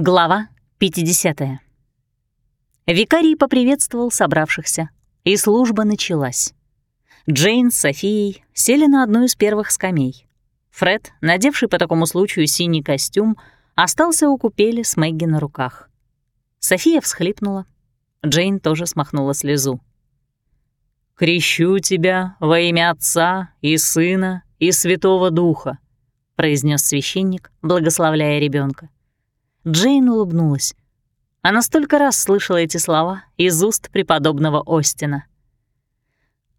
Глава 50. Викарий поприветствовал собравшихся, и служба началась. Джейн с Софией сели на одну из первых скамей. Фред, надевший по такому случаю синий костюм, остался у купели с Мэгги на руках. София всхлипнула. Джейн тоже смахнула слезу. «Крещу тебя во имя Отца и Сына и Святого Духа», произнес священник, благословляя ребенка. Джейн улыбнулась. Она столько раз слышала эти слова из уст преподобного Остина.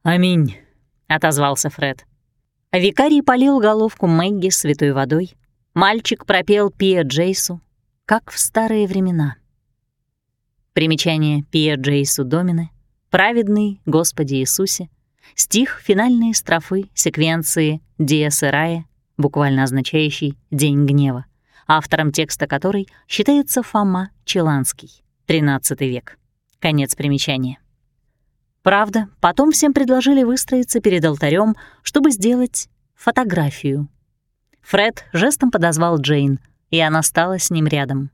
«Аминь», — отозвался Фред. Викарий полил головку Мэгги святой водой. Мальчик пропел Пия Джейсу, как в старые времена. Примечание Пия Джейсу Домины, «Праведный Господи Иисусе», стих финальные строфы секвенции «Диас Ирая», буквально означающий «День гнева» автором текста которой считается Фома Челанский, XIII век. Конец примечания. Правда, потом всем предложили выстроиться перед алтарем, чтобы сделать фотографию. Фред жестом подозвал Джейн, и она стала с ним рядом.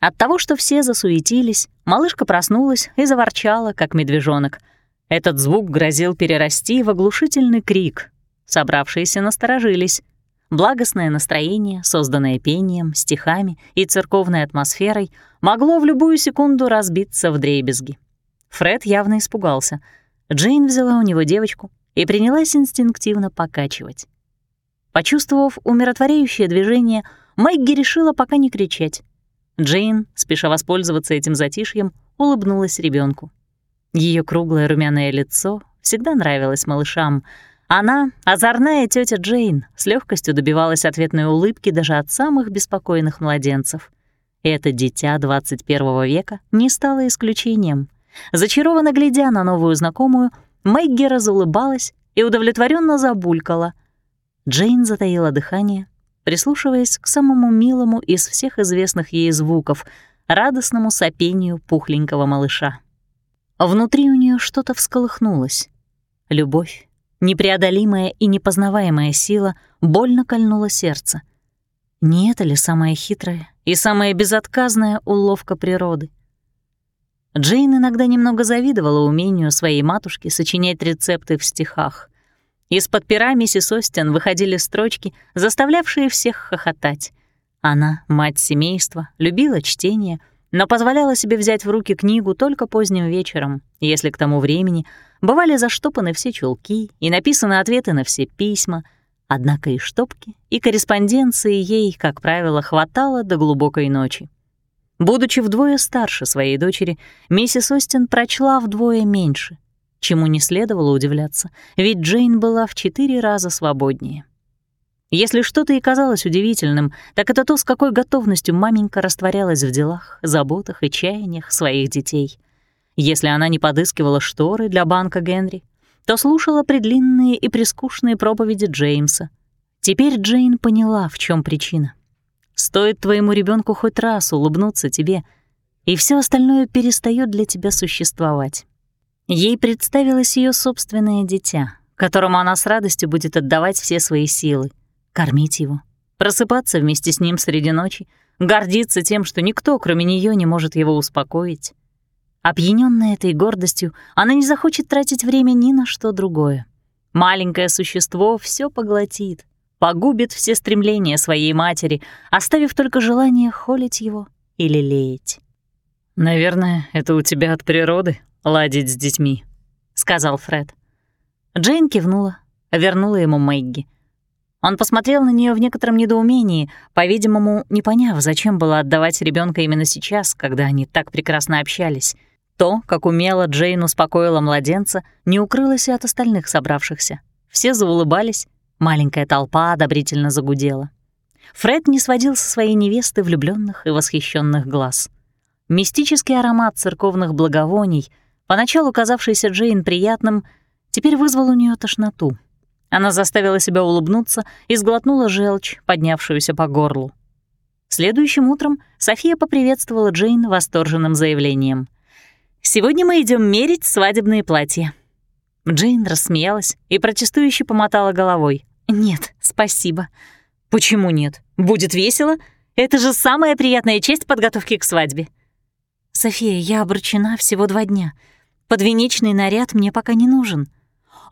От того, что все засуетились, малышка проснулась и заворчала, как медвежонок. Этот звук грозил перерасти в оглушительный крик. Собравшиеся насторожились. Благостное настроение, созданное пением, стихами и церковной атмосферой, могло в любую секунду разбиться в дребезги. Фред явно испугался. Джейн взяла у него девочку и принялась инстинктивно покачивать. Почувствовав умиротворяющее движение, Мэгги решила пока не кричать. Джейн, спеша воспользоваться этим затишьем, улыбнулась ребенку. Ее круглое румяное лицо всегда нравилось малышам — она, озорная тетя Джейн, с легкостью добивалась ответной улыбки даже от самых беспокойных младенцев. Это дитя 21 века не стало исключением. Зачарованно глядя на новую знакомую, Мэгги разулыбалась и удовлетворенно забулькала. Джейн затаила дыхание, прислушиваясь к самому милому из всех известных ей звуков — радостному сопению пухленького малыша. Внутри у нее что-то всколыхнулось. Любовь, Непреодолимая и непознаваемая сила больно кольнула сердце. Не это ли самая хитрая и самая безотказная уловка природы? Джейн иногда немного завидовала умению своей матушки сочинять рецепты в стихах. Из-под пера миссис Остин выходили строчки, заставлявшие всех хохотать. Она, мать семейства, любила чтение, но позволяла себе взять в руки книгу только поздним вечером, если к тому времени Бывали заштопаны все чулки и написаны ответы на все письма, однако и штопки, и корреспонденции ей, как правило, хватало до глубокой ночи. Будучи вдвое старше своей дочери, миссис Остин прочла вдвое меньше, чему не следовало удивляться, ведь Джейн была в четыре раза свободнее. Если что-то и казалось удивительным, так это то, с какой готовностью маменька растворялась в делах, заботах и чаяниях своих детей. Если она не подыскивала шторы для банка Генри, то слушала предлинные и прискучные проповеди Джеймса. Теперь Джейн поняла, в чем причина. Стоит твоему ребенку хоть раз улыбнуться тебе, и все остальное перестает для тебя существовать. Ей представилось ее собственное дитя, которому она с радостью будет отдавать все свои силы, кормить его, просыпаться вместе с ним среди ночи, гордиться тем, что никто, кроме нее, не может его успокоить, Опьянённая этой гордостью, она не захочет тратить время ни на что другое. Маленькое существо все поглотит, погубит все стремления своей матери, оставив только желание холить его или лелеять. «Наверное, это у тебя от природы — ладить с детьми», — сказал Фред. Джейн кивнула, вернула ему Мэгги. Он посмотрел на нее в некотором недоумении, по-видимому, не поняв, зачем было отдавать ребенка именно сейчас, когда они так прекрасно общались. То, как умело Джейн успокоила младенца, не укрылось и от остальных собравшихся. Все заулыбались, маленькая толпа одобрительно загудела. Фред не сводил со своей невесты влюбленных и восхищенных глаз. Мистический аромат церковных благовоний, поначалу казавшийся Джейн приятным, теперь вызвал у нее тошноту. Она заставила себя улыбнуться и сглотнула желчь, поднявшуюся по горлу. Следующим утром София поприветствовала Джейн восторженным заявлением. Сегодня мы идем мерить свадебные платья». Джейн рассмеялась и протестующе помотала головой. «Нет, спасибо». «Почему нет? Будет весело. Это же самая приятная часть подготовки к свадьбе. София, я обручена всего два дня. Подвенечный наряд мне пока не нужен.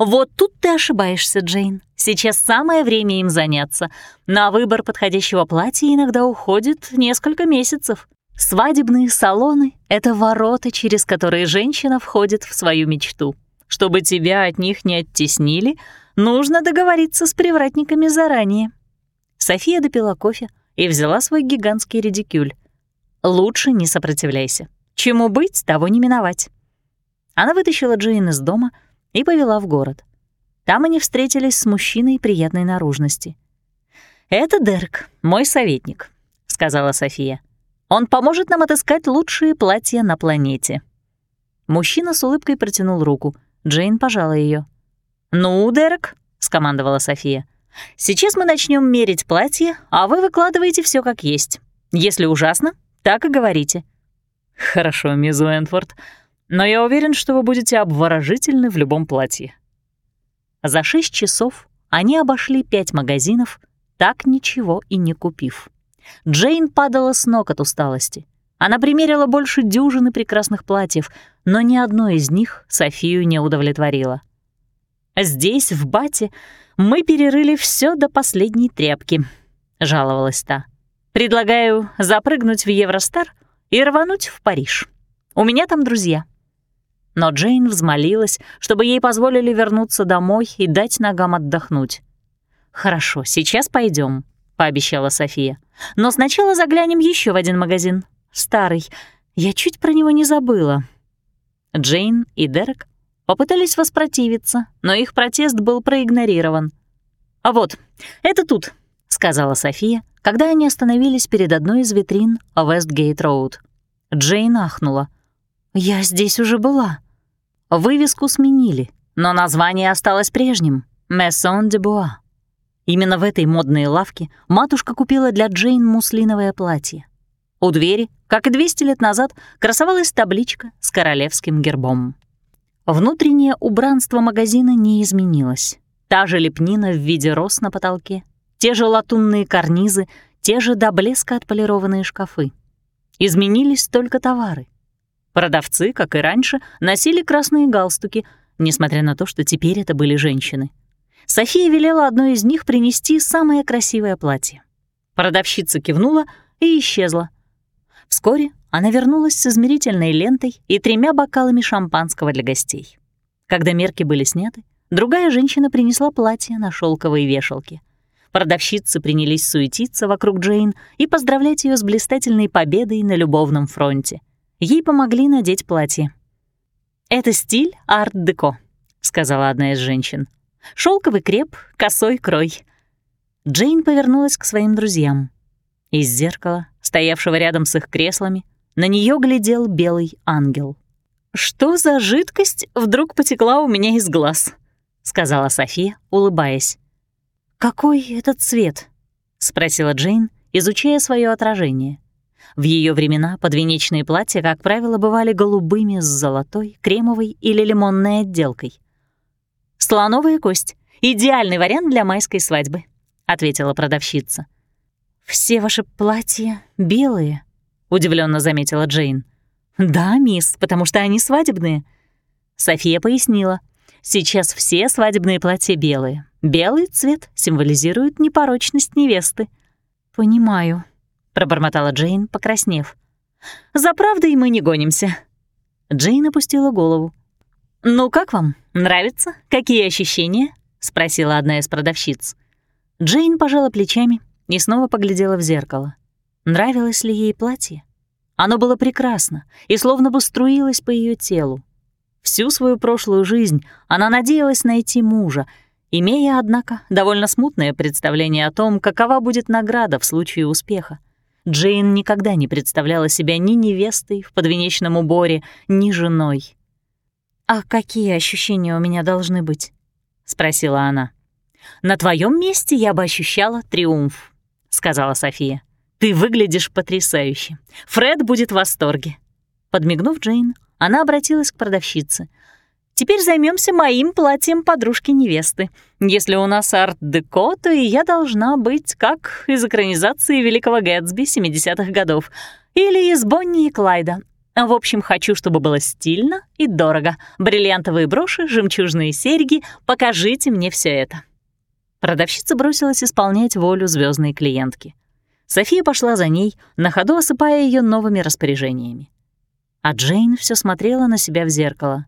Вот тут ты ошибаешься, Джейн. Сейчас самое время им заняться. На выбор подходящего платья иногда уходит несколько месяцев. Свадебные салоны — это ворота, через которые женщина входит в свою мечту. Чтобы тебя от них не оттеснили, нужно договориться с привратниками заранее. София допила кофе и взяла свой гигантский редикюль. Лучше не сопротивляйся. Чему быть, того не миновать. Она вытащила Джейн из дома и повела в город. Там они встретились с мужчиной приятной наружности. «Это Дерк, мой советник», — сказала София. Он поможет нам отыскать лучшие платья на планете». Мужчина с улыбкой протянул руку. Джейн пожала ее. «Ну, Дерек», — скомандовала София, — «сейчас мы начнем мерить платье, а вы выкладываете все как есть. Если ужасно, так и говорите». «Хорошо, мисс Уэнфорд, но я уверен, что вы будете обворожительны в любом платье». За шесть часов они обошли пять магазинов, так ничего и не купив. Джейн падала с ног от усталости. Она примерила больше дюжины прекрасных платьев, но ни одно из них Софию не удовлетворило. «Здесь, в Бате, мы перерыли все до последней тряпки», — жаловалась та. «Предлагаю запрыгнуть в Евростар и рвануть в Париж. У меня там друзья». Но Джейн взмолилась, чтобы ей позволили вернуться домой и дать ногам отдохнуть. «Хорошо, сейчас пойдем, пообещала София. Но сначала заглянем еще в один магазин. Старый. Я чуть про него не забыла. Джейн и Дерек попытались воспротивиться, но их протест был проигнорирован. «А вот, это тут», — сказала София, когда они остановились перед одной из витрин Вестгейт-Роуд. Джейн ахнула. «Я здесь уже была». Вывеску сменили, но название осталось прежним — «Мезон де Буа». Именно в этой модной лавке матушка купила для Джейн муслиновое платье. У двери, как и 200 лет назад, красовалась табличка с королевским гербом. Внутреннее убранство магазина не изменилось. Та же лепнина в виде роз на потолке, те же латунные карнизы, те же до блеска отполированные шкафы. Изменились только товары. Продавцы, как и раньше, носили красные галстуки, несмотря на то, что теперь это были женщины — София велела одной из них принести самое красивое платье. Продавщица кивнула и исчезла. Вскоре она вернулась с измерительной лентой и тремя бокалами шампанского для гостей. Когда мерки были сняты, другая женщина принесла платье на шелковой вешалке. Продавщицы принялись суетиться вокруг Джейн и поздравлять ее с блистательной победой на любовном фронте. Ей помогли надеть платье. «Это стиль арт-деко», — сказала одна из женщин. Шелковый креп, косой крой. Джейн повернулась к своим друзьям. Из зеркала, стоявшего рядом с их креслами, на нее глядел белый ангел. «Что за жидкость вдруг потекла у меня из глаз?» — сказала София, улыбаясь. «Какой этот цвет?» — спросила Джейн, изучая свое отражение. В ее времена подвенечные платья, как правило, бывали голубыми с золотой, кремовой или лимонной отделкой. «Слоновая кость. Идеальный вариант для майской свадьбы», — ответила продавщица. «Все ваши платья белые», — удивленно заметила Джейн. «Да, мисс, потому что они свадебные». София пояснила. «Сейчас все свадебные платья белые. Белый цвет символизирует непорочность невесты». «Понимаю», — пробормотала Джейн, покраснев. «За правдой мы не гонимся». Джейн опустила голову. «Ну как вам? Нравится? Какие ощущения?» — спросила одна из продавщиц. Джейн пожала плечами и снова поглядела в зеркало. Нравилось ли ей платье? Оно было прекрасно и словно бы струилось по ее телу. Всю свою прошлую жизнь она надеялась найти мужа, имея, однако, довольно смутное представление о том, какова будет награда в случае успеха. Джейн никогда не представляла себя ни невестой в подвенечном уборе, ни женой. «А какие ощущения у меня должны быть?» — спросила она. «На твоем месте я бы ощущала триумф», — сказала София. «Ты выглядишь потрясающе. Фред будет в восторге». Подмигнув Джейн, она обратилась к продавщице. Теперь займемся моим платьем подружки невесты. Если у нас арт-деко, то и я должна быть как из экранизации Великого Гэтсби 70-х годов или из Бонни и Клайда. В общем, хочу, чтобы было стильно и дорого. Бриллиантовые броши, жемчужные серьги. Покажите мне все это. Продавщица бросилась исполнять волю звездной клиентки. София пошла за ней, на ходу осыпая ее новыми распоряжениями. А Джейн все смотрела на себя в зеркало.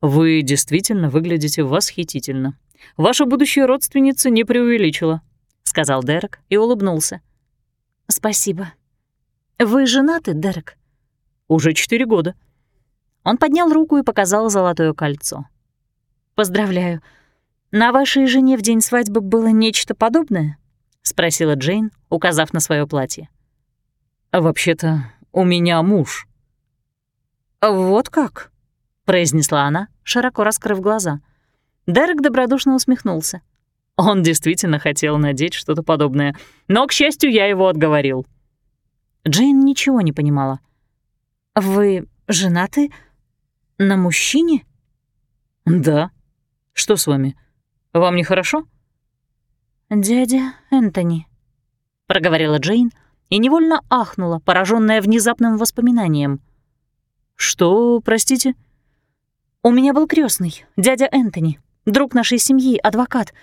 «Вы действительно выглядите восхитительно. Ваша будущая родственница не преувеличила», — сказал Дерек и улыбнулся. «Спасибо. Вы женаты, Дерек?» «Уже четыре года». Он поднял руку и показал золотое кольцо. «Поздравляю. На вашей жене в день свадьбы было нечто подобное?» — спросила Джейн, указав на свое платье. «Вообще-то у меня муж». «Вот как?» Произнесла она, широко раскрыв глаза. Дерек добродушно усмехнулся. Он действительно хотел надеть что-то подобное, но, к счастью, я его отговорил. Джейн ничего не понимала. «Вы женаты на мужчине?» «Да. Что с вами? Вам нехорошо?» «Дядя Энтони», — проговорила Джейн и невольно ахнула, пораженная внезапным воспоминанием. «Что, простите?» У меня был крестный, дядя Энтони, друг нашей семьи, адвокат.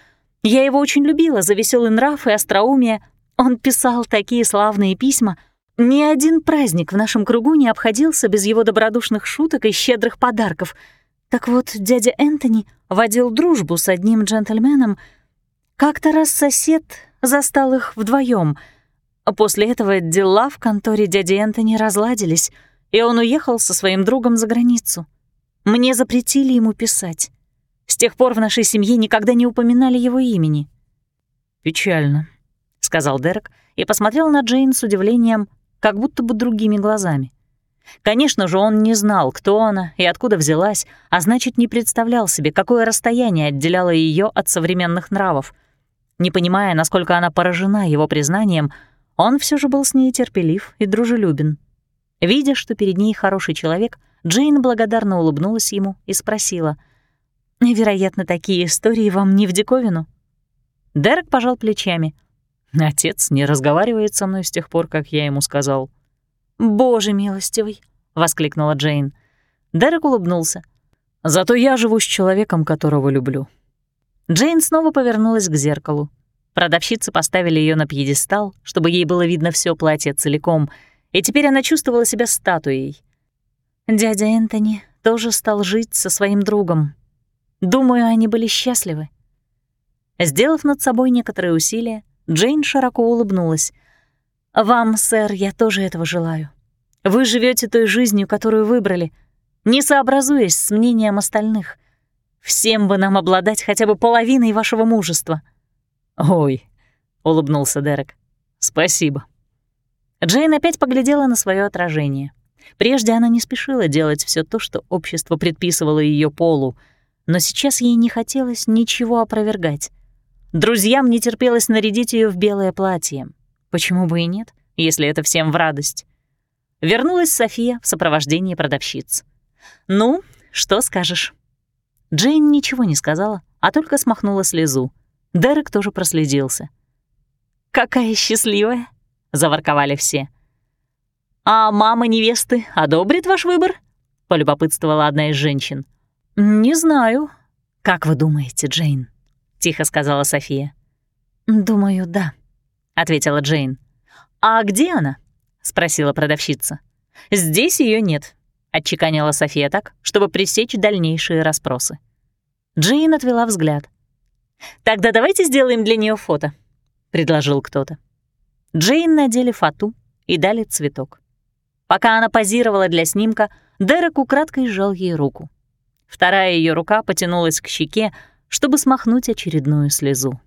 Я его очень любила за веселый нрав и остроумие. Он писал такие славные письма. Ни один праздник в нашем кругу не обходился без его добродушных шуток и щедрых подарков. Так вот, дядя Энтони водил дружбу с одним джентльменом. Как-то раз сосед застал их вдвоем. После этого дела в конторе дяди Энтони разладились, и он уехал со своим другом за границу. Мне запретили ему писать. С тех пор в нашей семье никогда не упоминали его имени. «Печально», — сказал Дерек и посмотрел на Джейн с удивлением, как будто бы другими глазами. Конечно же, он не знал, кто она и откуда взялась, а значит, не представлял себе, какое расстояние отделяло ее от современных нравов. Не понимая, насколько она поражена его признанием, он все же был с ней терпелив и дружелюбен. Видя, что перед ней хороший человек, Джейн благодарно улыбнулась ему и спросила. «Вероятно, такие истории вам не в диковину?» Дерек пожал плечами. «Отец не разговаривает со мной с тех пор, как я ему сказал». «Боже милостивый!» — воскликнула Джейн. Дерек улыбнулся. «Зато я живу с человеком, которого люблю». Джейн снова повернулась к зеркалу. Продавщицы поставили ее на пьедестал, чтобы ей было видно все платье целиком, и теперь она чувствовала себя статуей. Дядя Энтони тоже стал жить со своим другом. Думаю, они были счастливы. Сделав над собой некоторые усилия, Джейн широко улыбнулась. «Вам, сэр, я тоже этого желаю. Вы живете той жизнью, которую выбрали, не сообразуясь с мнением остальных. Всем бы нам обладать хотя бы половиной вашего мужества». «Ой», — улыбнулся Дерек, — «спасибо». Джейн опять поглядела на свое отражение. Прежде она не спешила делать все то, что общество предписывало ее полу, но сейчас ей не хотелось ничего опровергать. Друзьям не терпелось нарядить ее в белое платье. Почему бы и нет, если это всем в радость? Вернулась София в сопровождении продавщиц. «Ну, что скажешь?» Джейн ничего не сказала, а только смахнула слезу. Дерек тоже проследился. «Какая счастливая!» — заворковали все. «А мама невесты одобрит ваш выбор?» — полюбопытствовала одна из женщин. «Не знаю». «Как вы думаете, Джейн?» — тихо сказала София. «Думаю, да», — ответила Джейн. «А где она?» — спросила продавщица. «Здесь ее нет», — отчеканила София так, чтобы пресечь дальнейшие расспросы. Джейн отвела взгляд. «Тогда давайте сделаем для нее фото», — предложил кто-то. Джейн надели фату и дали цветок. Пока она позировала для снимка, Дерек украдкой сжал ей руку. Вторая ее рука потянулась к щеке, чтобы смахнуть очередную слезу.